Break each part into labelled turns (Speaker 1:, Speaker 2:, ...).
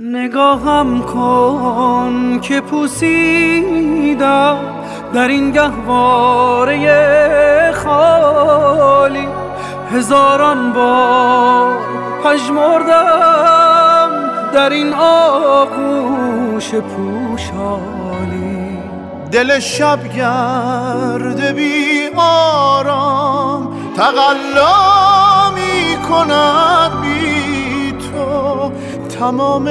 Speaker 1: نگاهم کن که پوسیدم در این گهواره خالی. هزاران بار پژمردم در این آغوش پوشالی.
Speaker 2: دل شب گرد بی آرام تقلا می کند بی تمام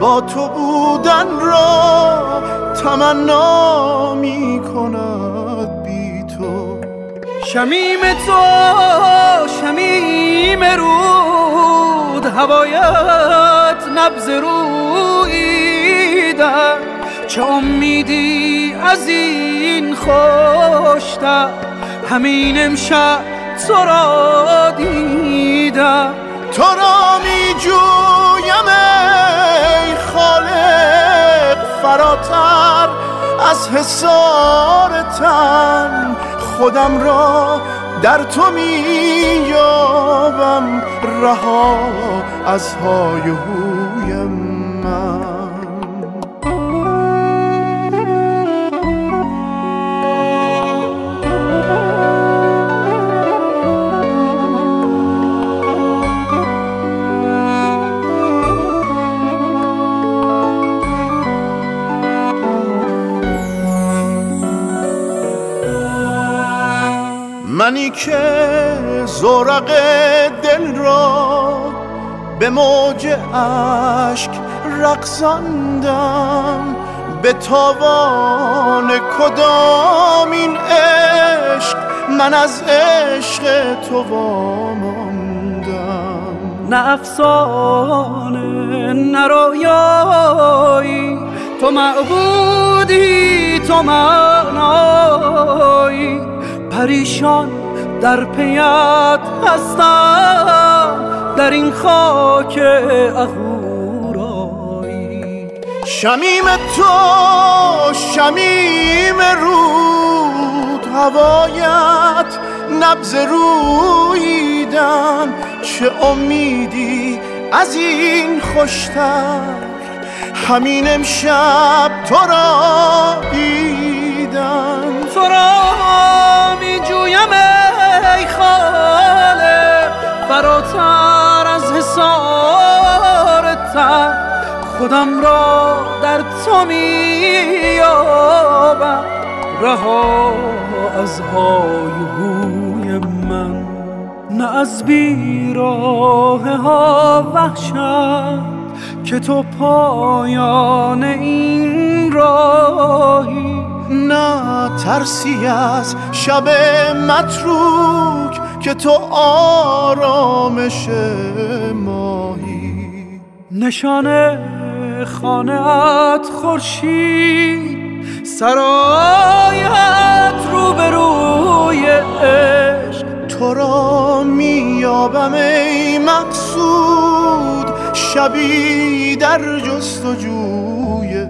Speaker 2: با تو بودن را تمنا می کند بی تو.
Speaker 1: شمیم تو شمیم رود هوایت نبز رویدن چه امیدی از این خوشتر؟ همین امشب تو را دیدم.
Speaker 2: تو را می جویم ای خالق. فراتر از حسار تن خودم را در تو می یابم رها از های هویم من. منی که زورق دل را به موج اشک رقصاندم. به تاوان کدام این عشق من از عشق تو واماندم؟
Speaker 1: نه افسانه نه رویایی. تو معبودی تو معنایی. پریشان در پیت هستم در این خاک اهورایی.
Speaker 2: شمیم تو شمیم رود هوایت نبز رویدن چه امیدی از این خوشتر؟ همین امشب تو را دیدم.
Speaker 1: تو را خودم را در تو می یابم رها از های هوی من. نه از بیراه ها وحشت که تو پایان این راهی.
Speaker 2: نه ترسی از شب متروک که تو آرامش ماهی.
Speaker 1: نشانه خانت خورشید سرایت روبروی عشق.
Speaker 2: تو را میابم ای مقصود شبی در جستجوی